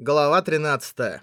Глава 13.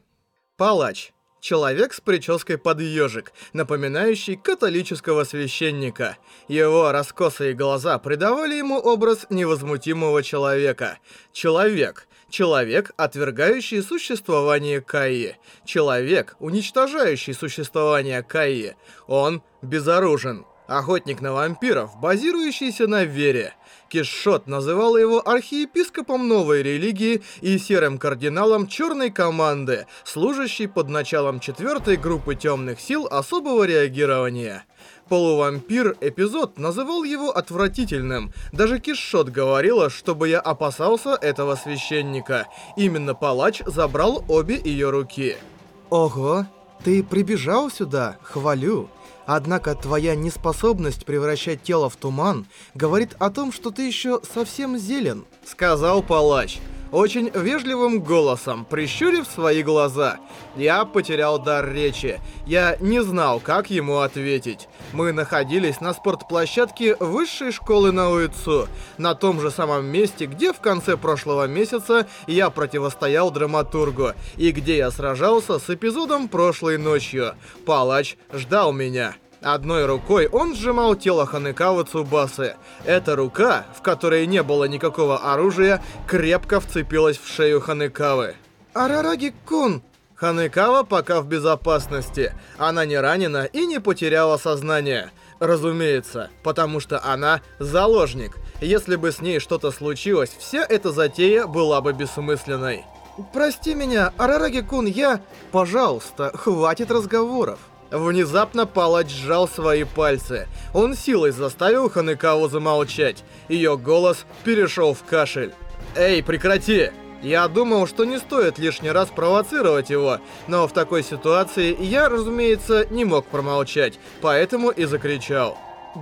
Палач. Человек с прической под ежик, напоминающий католического священника. Его раскосые глаза придавали ему образ невозмутимого человека. Человек. Человек, отвергающий существование Каи. Человек, уничтожающий существование Каи. Он безоружен. Охотник на вампиров, базирующийся на вере. Кишот называл его архиепископом новой религии и серым кардиналом черной команды, служащей под началом четвертой группы темных сил особого реагирования. Полувампир эпизод называл его отвратительным. Даже Кишот говорила, чтобы я опасался этого священника. Именно палач забрал обе ее руки. Ого, ты прибежал сюда, хвалю. Однако твоя неспособность превращать тело в туман говорит о том, что ты еще совсем зелен. Сказал палач, очень вежливым голосом, прищурив свои глаза. Я потерял дар речи. Я не знал, как ему ответить. Мы находились на спортплощадке высшей школы на Уицу, на том же самом месте, где в конце прошлого месяца я противостоял драматургу, и где я сражался с эпизодом прошлой ночью. Палач ждал меня. Одной рукой он сжимал тело Ханекавы Цубасы. Эта рука, в которой не было никакого оружия, крепко вцепилась в шею Ханекавы. Арараги-кун! Ханекава пока в безопасности. Она не ранена и не потеряла сознание. Разумеется, потому что она заложник. Если бы с ней что-то случилось, вся эта затея была бы бессмысленной. Прости меня, Арараги-кун, я... Пожалуйста, хватит разговоров. Внезапно палач сжал свои пальцы. Он силой заставил Ханекаву замолчать. Ее голос перешел в кашель. «Эй, прекрати!» Я думал, что не стоит лишний раз провоцировать его, но в такой ситуации я, разумеется, не мог промолчать, поэтому и закричал.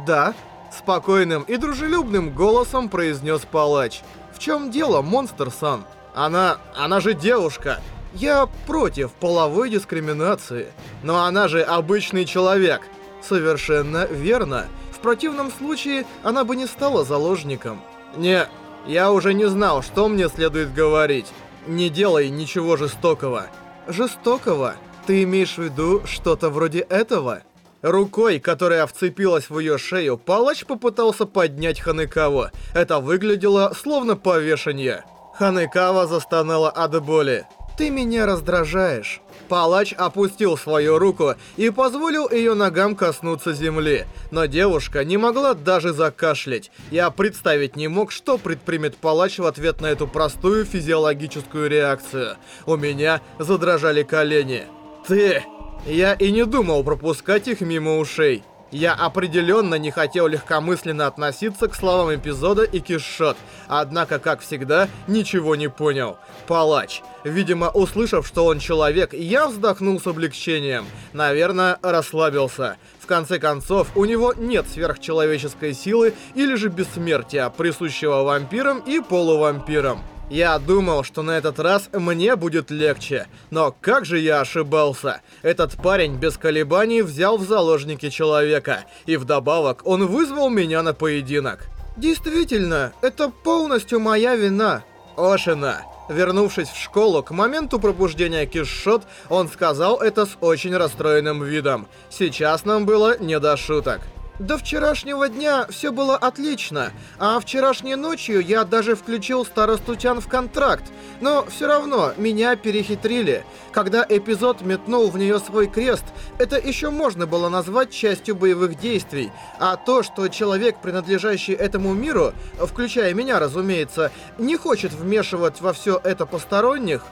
«Да?» Спокойным и дружелюбным голосом произнес палач. «В чем дело, монстр-сан?» «Она... она же девушка!» Я против половой дискриминации. Но она же обычный человек. Совершенно верно. В противном случае она бы не стала заложником. Не, я уже не знал, что мне следует говорить. Не делай ничего жестокого. Жестокого? Ты имеешь в виду что-то вроде этого? Рукой, которая вцепилась в ее шею, палач попытался поднять Ханекаву. Это выглядело словно повешение. Ханекава застонала от боли. Ты меня раздражаешь. Палач опустил свою руку и позволил ее ногам коснуться земли. Но девушка не могла даже закашлять. Я представить не мог, что предпримет палач в ответ на эту простую физиологическую реакцию. У меня задрожали колени. «Ты!» Я и не думал пропускать их мимо ушей. Я определенно не хотел легкомысленно относиться к словам эпизода и кишот, однако, как всегда, ничего не понял. Палач. Видимо, услышав, что он человек, я вздохнул с облегчением. Наверное, расслабился. В конце концов, у него нет сверхчеловеческой силы или же бессмертия, присущего вампирам и полувампирам. Я думал, что на этот раз мне будет легче, но как же я ошибался. Этот парень без колебаний взял в заложники человека, и вдобавок он вызвал меня на поединок. Действительно, это полностью моя вина. Ошина. Вернувшись в школу, к моменту пробуждения Кишот, он сказал это с очень расстроенным видом. Сейчас нам было не до шуток. До вчерашнего дня все было отлично, а вчерашней ночью я даже включил старосту Тян в контракт, но все равно меня перехитрили. Когда эпизод метнул в нее свой крест, это еще можно было назвать частью боевых действий, а то, что человек, принадлежащий этому миру, включая меня, разумеется, не хочет вмешивать во все это посторонних,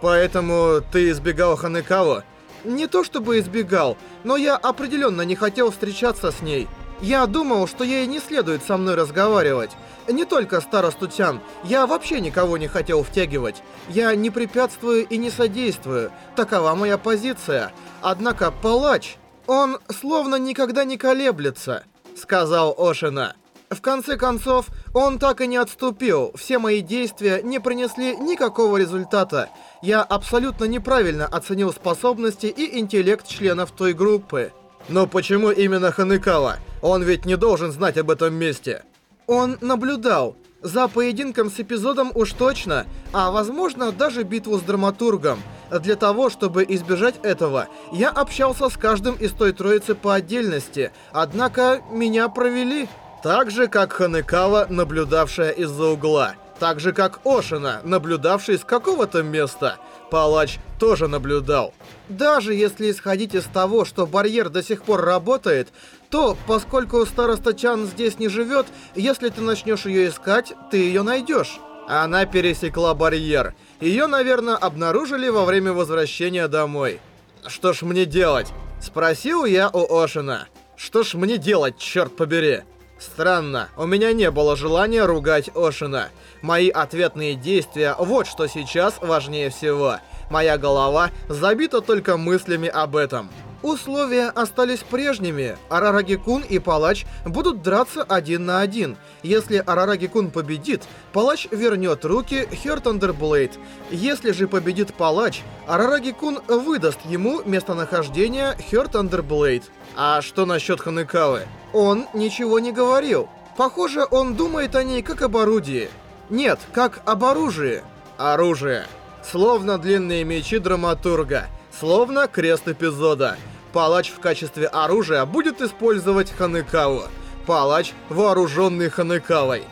поэтому ты избегал Ханекаво. Не то чтобы избегал, но я определенно не хотел встречаться с ней. Я думал, что ей не следует со мной разговаривать. Не только старосту Тян, я вообще никого не хотел втягивать. Я не препятствую и не содействую. Такова моя позиция. Однако палач, он словно никогда не колеблется, сказал Ошина. В конце концов, он так и не отступил. Все мои действия не принесли никакого результата. Я абсолютно неправильно оценил способности и интеллект членов той группы. Но почему именно Ханекава? Он ведь не должен знать об этом месте. Он наблюдал. За поединком с эпизодом уж точно, а возможно даже битву с драматургом. Для того, чтобы избежать этого, я общался с каждым из той троицы по отдельности, однако меня провели. Так же, как Ханекава, наблюдавшая из-за угла. Так же, как Ошина, наблюдавший с какого-то места. Палач тоже наблюдал. Даже если исходить из того, что барьер до сих пор работает, то, поскольку староста Чан здесь не живет, если ты начнешь ее искать, ты ее найдешь. Она пересекла барьер. Ее, наверное, обнаружили во время возвращения домой. Что ж мне делать? Спросил я у Ошина. Что ж мне делать, черт побери? Странно, у меня не было желания ругать Ошина. Мои ответные действия — вот что сейчас важнее всего. Моя голова забита только мыслями об этом. Условия остались прежними. Арараги-кун и Палач будут драться один на один. Если Арараги-кун победит, Палач вернет руки Хёр Thunderblade. Если же победит Палач, Арараги-кун выдаст ему местонахождение Хёр Thunderblade. А что насчет Ханекавы? Он ничего не говорил. Похоже, он думает о ней как об орудии. Нет, как об оружии. Оружие. Словно длинные мечи драматурга. Словно крест эпизода. Палач в качестве оружия будет использовать Ханекаву. Палач, вооруженный Ханекавой.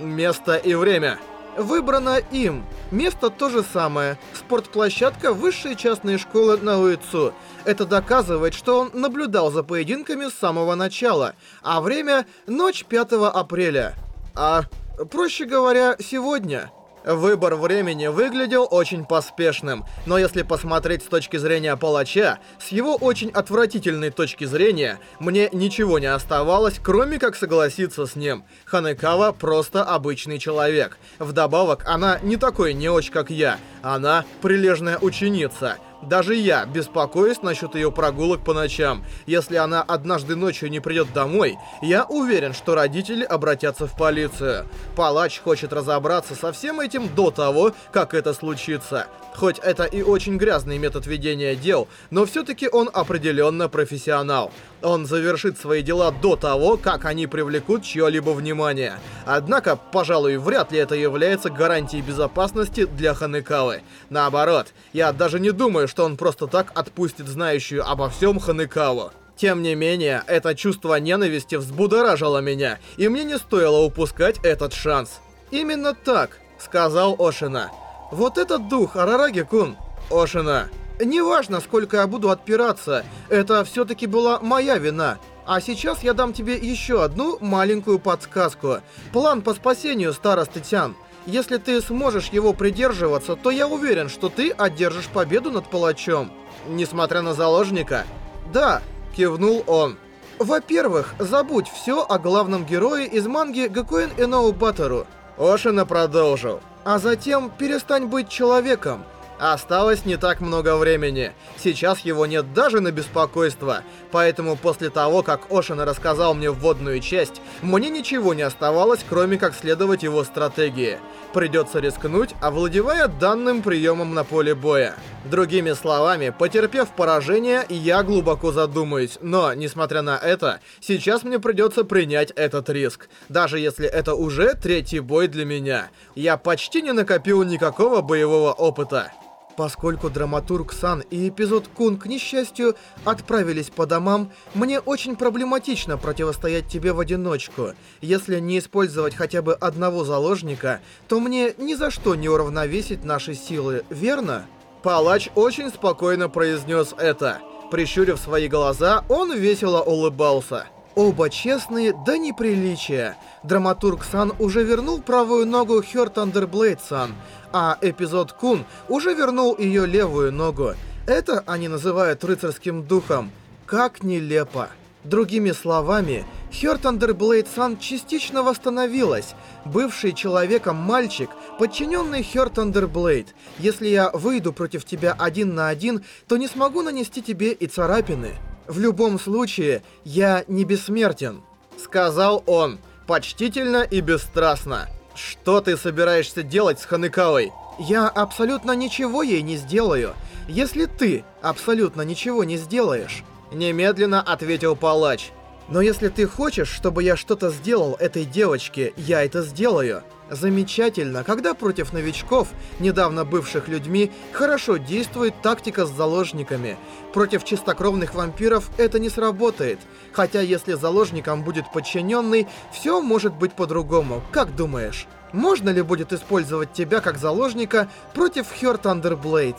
Место и время. Выбрано им. Место то же самое. Спортплощадка высшей частной школы на Уицу. Это доказывает, что он наблюдал за поединками с самого начала. А время — ночь 5 апреля. А, проще говоря, сегодня. Выбор времени выглядел очень поспешным, но если посмотреть с точки зрения палача, с его очень отвратительной точки зрения, мне ничего не оставалось, кроме как согласиться с ним. Ханекава просто обычный человек. Вдобавок, она не такой неуч, как я. Она прилежная ученица. Даже я беспокоюсь насчет ее прогулок по ночам. Если она однажды ночью не придет домой, я уверен, что родители обратятся в полицию. Палач хочет разобраться со всем этим до того, как это случится. Хоть это и очень грязный метод ведения дел, но все-таки он определенно профессионал. Он завершит свои дела до того, как они привлекут чье-либо внимание. Однако, пожалуй, вряд ли это является гарантией безопасности для Ханекавы. Наоборот, я даже не думаю, что он просто так отпустит знающую обо всем Ханекаву. Тем не менее, это чувство ненависти взбудоражило меня, и мне не стоило упускать этот шанс. «Именно так», — сказал Ошина. Вот этот дух, Арараги-кун. Ошина. Неважно, сколько я буду отпираться, это все-таки была моя вина. А сейчас я дам тебе еще одну маленькую подсказку. План по спасению старосты Тян. Если ты сможешь его придерживаться, то я уверен, что ты одержишь победу над палачом. Несмотря на заложника? Да, кивнул он. Во-первых, забудь все о главном герое из манги Гакуэн Эноу Баттеру. Ошина продолжил. А затем перестань быть человеком. Осталось не так много времени. Сейчас его нет даже на беспокойство. Поэтому после того, как Ошина рассказал мне вводную часть, мне ничего не оставалось, кроме как следовать его стратегии. Придется рискнуть, овладевая данным приемом на поле боя. Другими словами, потерпев поражение, я глубоко задумаюсь, но, несмотря на это, сейчас мне придется принять этот риск. Даже если это уже третий бой для меня. Я почти не накопил никакого боевого опыта. Поскольку драматург Сан и эпизод Кун, к несчастью, отправились по домам, мне очень проблематично противостоять тебе в одиночку. Если не использовать хотя бы одного заложника, то мне ни за что не уравновесить наши силы, верно? Палач очень спокойно произнес это. Прищурив свои глаза, он весело улыбался. Оба честные до неприличия. Драматург Сан уже вернул правую ногу Хёр Тандерблейд Сан, а эпизод Кун уже вернул ее левую ногу. Это они называют рыцарским духом. Как нелепо. Другими словами, Хартандерблейд-сан частично восстановилась. Бывший человеком мальчик, подчиненный Хартандерблейд. Если я выйду против тебя один на один, то не смогу нанести тебе и царапины. В любом случае, я не бессмертен», — сказал он, почтительно и бесстрастно. «Что ты собираешься делать с Ханекавой?» «Я абсолютно ничего ей не сделаю, если ты абсолютно ничего не сделаешь», — немедленно ответил палач. «Но если ты хочешь, чтобы я что-то сделал этой девочке, я это сделаю». Замечательно, когда против новичков, недавно бывших людьми, хорошо действует тактика с заложниками. Против чистокровных вампиров это не сработает. Хотя если заложником будет подчиненный, все может быть по-другому. Как думаешь? Можно ли будет использовать тебя как заложника против Хёр Thunderblade?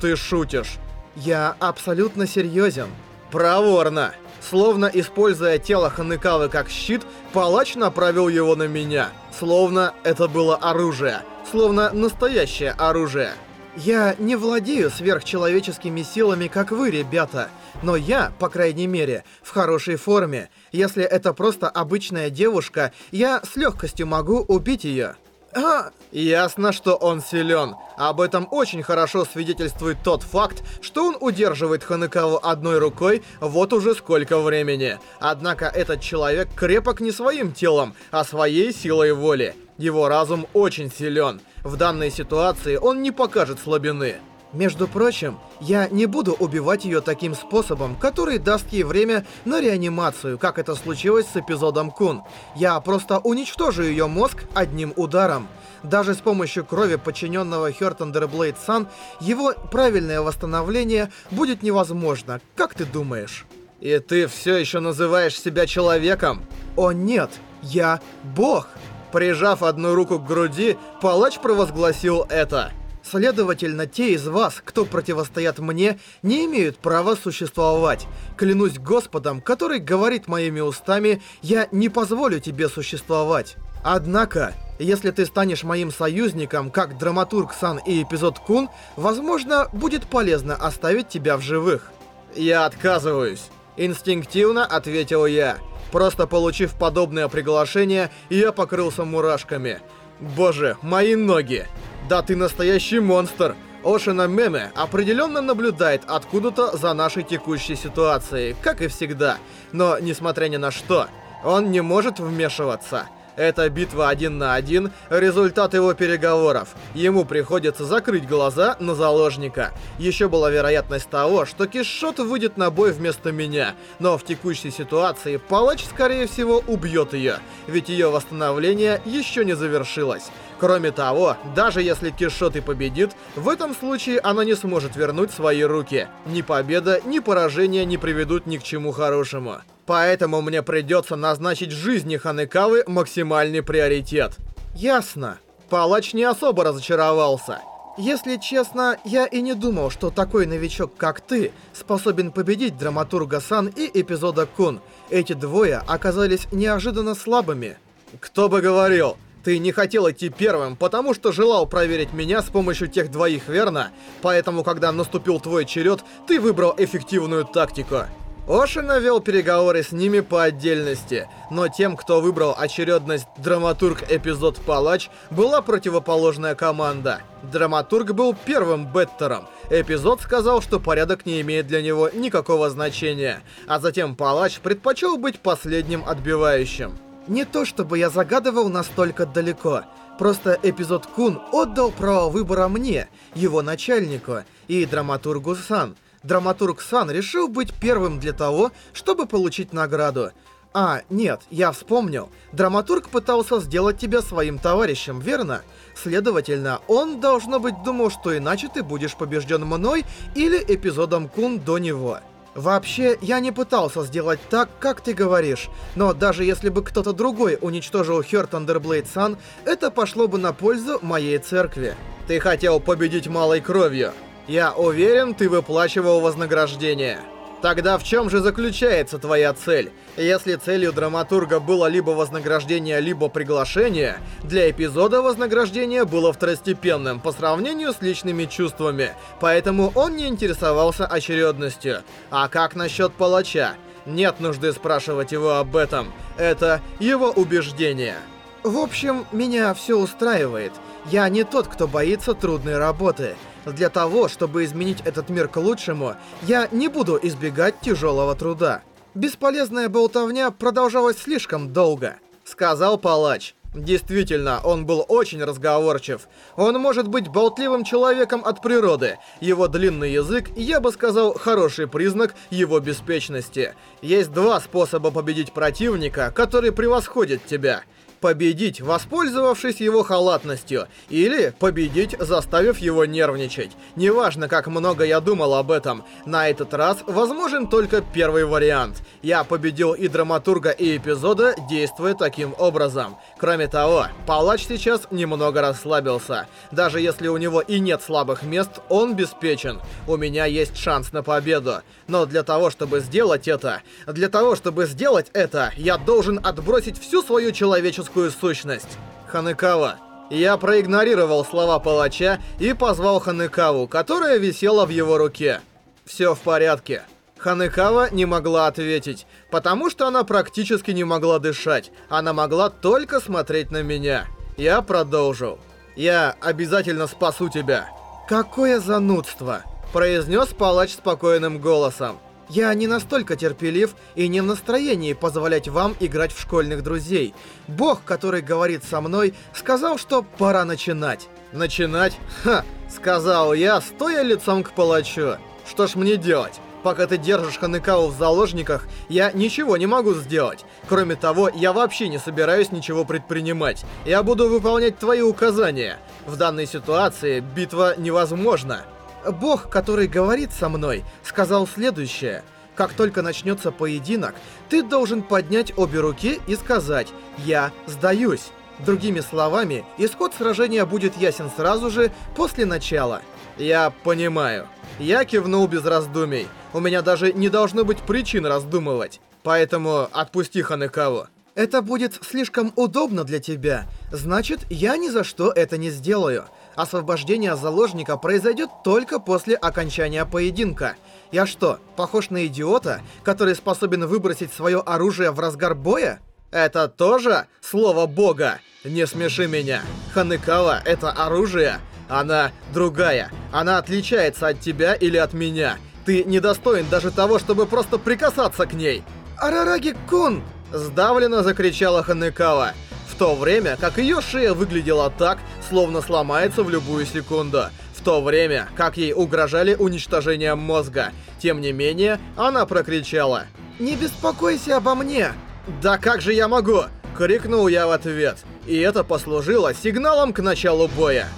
Ты шутишь. Я абсолютно серьезен. Проворно. Словно используя тело Ханекавы как щит, палач направил его на меня. Словно это было оружие. Словно настоящее оружие. Я не владею сверхчеловеческими силами, как вы, ребята. Но я, по крайней мере, в хорошей форме. Если это просто обычная девушка, я с легкостью могу убить ее. А, ясно, что он силен. Об этом очень хорошо свидетельствует тот факт, что он удерживает Ханекаву одной рукой вот уже сколько времени. Однако этот человек крепок не своим телом, а своей силой воли. Его разум очень силен. В данной ситуации он не покажет слабины. Между прочим, я не буду убивать ее таким способом, который даст ей время на реанимацию, как это случилось с эпизодом Кун. Я просто уничтожу ее мозг одним ударом. Даже с помощью крови подчиненного Хёртендерблейд Сан, его правильное восстановление будет невозможно. Как ты думаешь? И ты все еще называешь себя человеком? О нет, я бог. Прижав одну руку к груди, палач провозгласил это. Следовательно, те из вас, кто противостоят мне, не имеют права существовать. Клянусь Господом, который говорит моими устами, я не позволю тебе существовать. Однако, если ты станешь моим союзником, как драматург Сан и эпизод Кун, возможно, будет полезно оставить тебя в живых. Я отказываюсь. Инстинктивно ответил я. Просто получив подобное приглашение, я покрылся мурашками. Боже, мои ноги! Да ты настоящий монстр! Ошина Меме определенно наблюдает откуда-то за нашей текущей ситуацией, как и всегда. Но, несмотря ни на что, он не может вмешиваться. Это битва один на один, результат его переговоров. Ему приходится закрыть глаза на заложника. Еще была вероятность того, что Кишот выйдет на бой вместо меня, но в текущей ситуации палач, скорее всего, убьет ее, ведь ее восстановление еще не завершилось. Кроме того, даже если Кишот и победит, в этом случае она не сможет вернуть свои руки. Ни победа, ни поражение не приведут ни к чему хорошему. Поэтому мне придется назначить жизни Ханекавы максимальный приоритет. Ясно. Палач не особо разочаровался. Если честно, я и не думал, что такой новичок, как ты, способен победить драматурга Сан и эпизода Кун. Эти двое оказались неожиданно слабыми. Кто бы говорил, ты не хотел идти первым, потому что желал проверить меня с помощью тех двоих, верно? Поэтому, когда наступил твой черед, ты выбрал эффективную тактику. Ошина вел переговоры с ними по отдельности, но тем, кто выбрал очередность Драматург-эпизод-палач, была противоположная команда. Драматург был первым беттером. Эпизод сказал, что порядок не имеет для него никакого значения, а затем палач предпочел быть последним отбивающим. Не то чтобы я загадывал настолько далеко. Просто эпизод Кун отдал право выбора мне, его начальнику, и драматургу Сан. Драматург Сан решил быть первым для того, чтобы получить награду. А, нет, я вспомнил. Драматург пытался сделать тебя своим товарищем, верно? Следовательно, он, должно быть, думал, что иначе ты будешь побежден мной или эпизодом Кун до него. Вообще, я не пытался сделать так, как ты говоришь, но даже если бы кто-то другой уничтожил Хёр Thunderblade Сан, это пошло бы на пользу моей церкви. Ты хотел победить малой кровью. Я уверен, ты выплачивал вознаграждение. Тогда в чем же заключается твоя цель? Если целью драматурга было либо вознаграждение, либо приглашение, для эпизода вознаграждение было второстепенным по сравнению с личными чувствами, поэтому он не интересовался очередностью. А как насчет палача? Нет нужды спрашивать его об этом. Это его убеждение. В общем, меня все устраивает. Я не тот, кто боится трудной работы. Для того, чтобы изменить этот мир к лучшему, я не буду избегать тяжелого труда. Бесполезная болтовня продолжалась слишком долго. Сказал палач. Действительно, он был очень разговорчив. Он может быть болтливым человеком от природы. Его длинный язык, я бы сказал, хороший признак его беспечности. Есть два способа победить противника, который превосходит тебя. Победить, воспользовавшись его халатностью, или победить, заставив его нервничать. Неважно, как много я думал об этом, на этот раз возможен только первый вариант. Я победил и драматурга, и эпизода, действуя таким образом. Кроме того, палач сейчас немного расслабился. Даже если у него и нет слабых мест, он беспечен. У меня есть шанс на победу. Но для того, чтобы сделать это, для того, чтобы сделать это, я должен отбросить всю свою человеческую сущность. Ханекава. Я проигнорировал слова палача и позвал Ханекаву, которая висела в его руке. Все в порядке. Ханекава не могла ответить, потому что она практически не могла дышать. Она могла только смотреть на меня. Я продолжил. «Я обязательно спасу тебя». «Какое занудство!» произнес палач спокойным голосом. Я не настолько терпелив и не в настроении позволять вам играть в школьных друзей. Бог, который говорит со мной, сказал, что пора начинать. Начинать? Ха! Сказал я, стоя лицом к палачу. Что ж мне делать? Пока ты держишь Ханекау в заложниках, я ничего не могу сделать. Кроме того, я вообще не собираюсь ничего предпринимать. Я буду выполнять твои указания. В данной ситуации битва невозможна. Бог, который говорит со мной, сказал следующее. Как только начнется поединок, ты должен поднять обе руки и сказать «Я сдаюсь». Другими словами, исход сражения будет ясен сразу же после начала. Я понимаю. Я кивнул без раздумий. У меня даже не должно быть причин раздумывать. Поэтому отпусти Ханекаву. Это будет слишком удобно для тебя. Значит, я ни за что это не сделаю. Освобождение заложника произойдет только после окончания поединка. Я что, похож на идиота, который способен выбросить свое оружие в разгар боя? Это тоже слово бога? Не смеши меня. Ханекава — это оружие. Она другая. Она отличается от тебя или от меня. Ты недостоин даже того, чтобы просто прикасаться к ней. Арараги-кун! Сдавленно закричала Ханекава в то время как ее шея выглядела так, словно сломается в любую секунду, в то время как ей угрожали уничтожением мозга. Тем не менее, она прокричала «Не беспокойся обо мне!» «Да как же я могу?» — крикнул я в ответ. И это послужило сигналом к началу боя.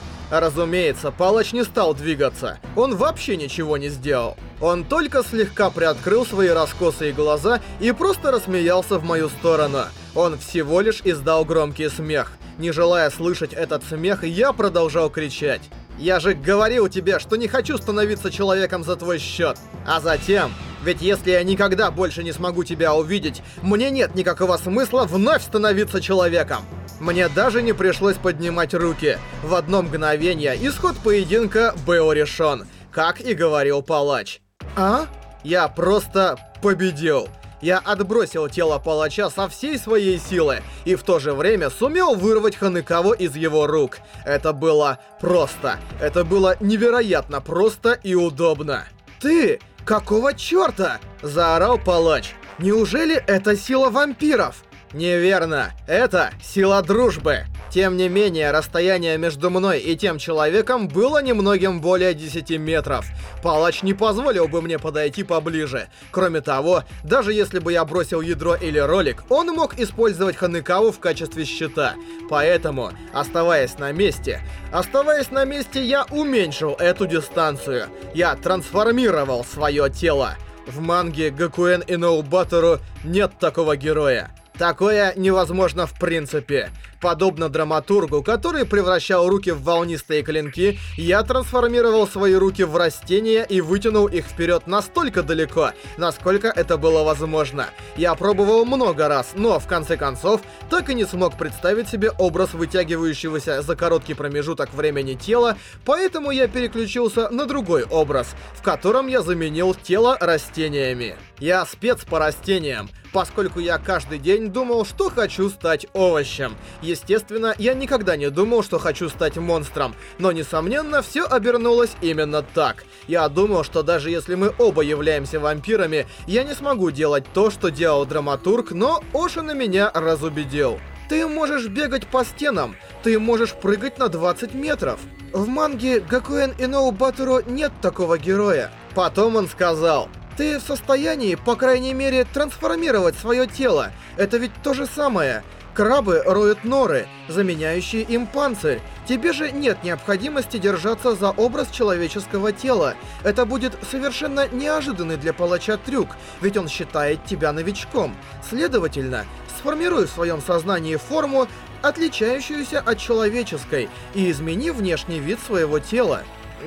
Разумеется, палач не стал двигаться. Он вообще ничего не сделал. Он только слегка приоткрыл свои раскосые глаза и просто рассмеялся в мою сторону. Он всего лишь издал громкий смех. Не желая слышать этот смех, я продолжал кричать. «Я же говорил тебе, что не хочу становиться человеком за твой счет!» А затем... Ведь если я никогда больше не смогу тебя увидеть, мне нет никакого смысла вновь становиться человеком. Мне даже не пришлось поднимать руки. В одно мгновение исход поединка был решен, как и говорил палач. А? Я просто победил. Я отбросил тело палача со всей своей силы и в то же время сумел вырвать Ханекаву из его рук. Это было просто. Это было невероятно просто и удобно. «Ты! Какого чёрта?» – заорал палач. «Неужели это сила вампиров?» Неверно. Это сила дружбы. Тем не менее, расстояние между мной и тем человеком было немногим более 10 метров. Палач не позволил бы мне подойти поближе. Кроме того, даже если бы я бросил ядро или ролик, он мог использовать Ханекаву в качестве щита. Поэтому, оставаясь на месте, оставаясь на месте, я уменьшил эту дистанцию. Я трансформировал свое тело. В манге Гакуэн и Ноубатору нет такого героя. Такое невозможно в принципе. Подобно драматургу, который превращал руки в волнистые клинки, я трансформировал свои руки в растения и вытянул их вперед настолько далеко, насколько это было возможно. Я пробовал много раз, но в конце концов так и не смог представить себе образ вытягивающегося за короткий промежуток времени тела, поэтому я переключился на другой образ, в котором я заменил тело растениями. Я спец по растениям, поскольку я каждый день думал, что хочу стать овощем. Естественно, я никогда не думал, что хочу стать монстром, но, несомненно, все обернулось именно так. Я думал, что даже если мы оба являемся вампирами, я не смогу делать то, что делал драматург, но Ошина меня разубедил. Ты можешь бегать по стенам, ты можешь прыгать на 20 метров. В манге Гакуэн Иноу Батуру нет такого героя. Потом он сказал, ты в состоянии, по крайней мере, трансформировать свое тело. Это ведь то же самое. Крабы роют норы, заменяющие им панцирь. Тебе же нет необходимости держаться за образ человеческого тела. Это будет совершенно неожиданный для палача трюк, ведь он считает тебя новичком. Следовательно, сформируй в своем сознании форму, отличающуюся от человеческой, и измени внешний вид своего тела.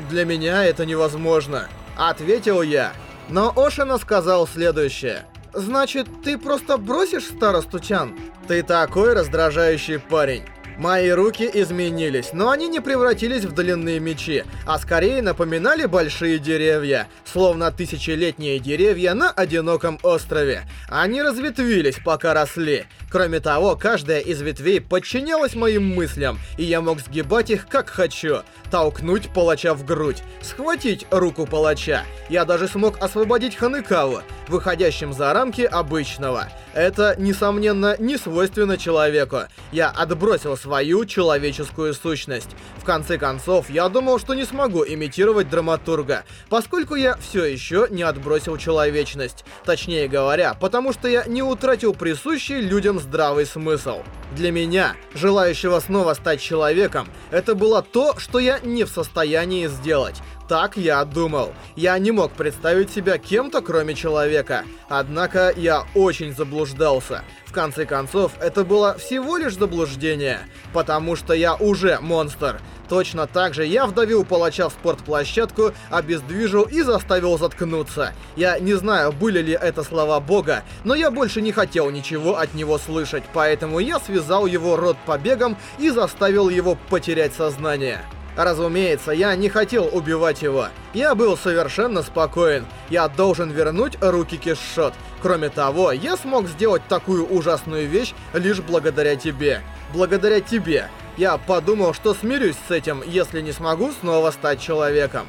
Для меня это невозможно, ответил я. Но Ошина сказал следующее. Значит, ты просто бросишь старосту Чан? Ты такой раздражающий парень. Мои руки изменились, но они не превратились в длинные мечи, а скорее напоминали большие деревья, словно тысячелетние деревья на одиноком острове. Они разветвились, пока росли. Кроме того, каждая из ветвей подчинялась моим мыслям, и я мог сгибать их как хочу. Толкнуть палача в грудь, схватить руку палача. Я даже смог освободить Ханыкаву, выходящим за рамки обычного. Это, несомненно, не свойственно человеку. Я отбросил свою человеческую сущность. В конце концов, я думал, что не смогу имитировать драматурга, поскольку я все еще не отбросил человечность. Точнее говоря, потому что я не утратил присущий людям здравый смысл. Для меня, желающего снова стать человеком, это было то, что я не в состоянии сделать. Так я думал. Я не мог представить себя кем-то, кроме человека. Однако я очень заблуждался. В конце концов, это было всего лишь заблуждение. Потому что я уже монстр. Точно так же я вдавил палача в спортплощадку, обездвижил и заставил заткнуться. Я не знаю, были ли это слова бога, но я больше не хотел ничего от него слышать, поэтому я связал его рот побегом и заставил его потерять сознание. Разумеется, я не хотел убивать его. Я был совершенно спокоен. Я должен вернуть руки Кишот. Кроме того, я смог сделать такую ужасную вещь лишь благодаря тебе. Благодаря тебе. Я подумал, что смирюсь с этим, если не смогу снова стать человеком.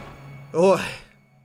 Ой...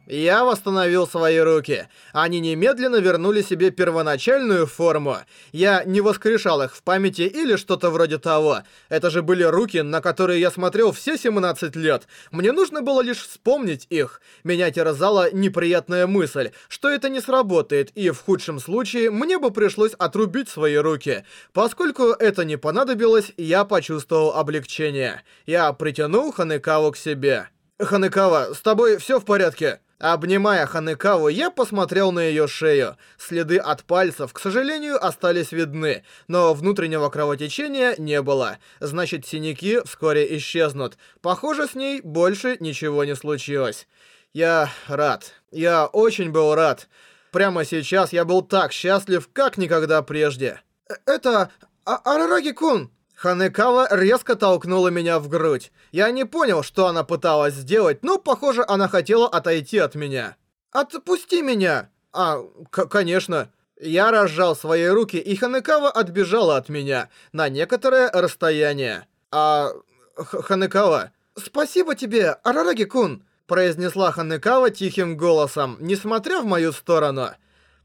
Я восстановил свои руки. Они немедленно вернули себе первоначальную форму. Я не воскрешал их в памяти или что-то вроде того. Это же были руки, на которые я смотрел все 17 лет. Мне нужно было лишь вспомнить их. Меня терзала неприятная мысль, что это не сработает, и в худшем случае мне бы пришлось отрубить свои руки. Поскольку это не понадобилось, я почувствовал облегчение. Я притянул Ханекаву к себе. «Ханекава, с тобой все в порядке?» Обнимая Ханекаву, я посмотрел на ее шею. Следы от пальцев, к сожалению, остались видны, но внутреннего кровотечения не было. Значит, синяки вскоре исчезнут. Похоже, с ней больше ничего не случилось. Я рад. Я очень был рад. Прямо сейчас я был так счастлив, как никогда прежде. Э, «Это... А Арараги-кун!» Ханекава резко толкнула меня в грудь. Я не понял, что она пыталась сделать, но, похоже, она хотела отойти от меня. «Отпусти меня!» «А, конечно». Я разжал свои руки, и Ханекава отбежала от меня на некоторое расстояние. «А... Ханекава...» «Спасибо тебе, Арараги-кун!» произнесла Ханекава тихим голосом, несмотря в мою сторону.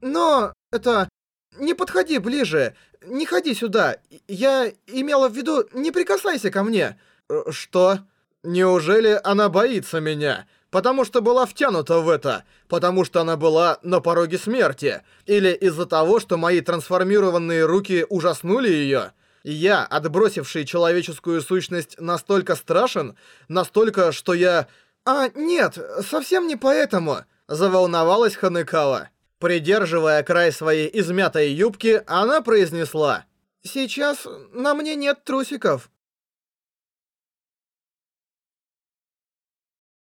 «Но... это... не подходи ближе. Не ходи сюда. Я имела в виду, не прикасайся ко мне. Э, что? Неужели она боится меня? Потому что была втянута в это? Потому что она была на пороге смерти? Или из-за того, что мои трансформированные руки ужаснули ее? Я, отбросивший человеческую сущность, настолько страшен? Настолько, что я... А, нет, совсем не поэтому. Заволновалась Ханекава. Придерживая край своей измятой юбки, она произнесла. «Сейчас на мне нет трусиков».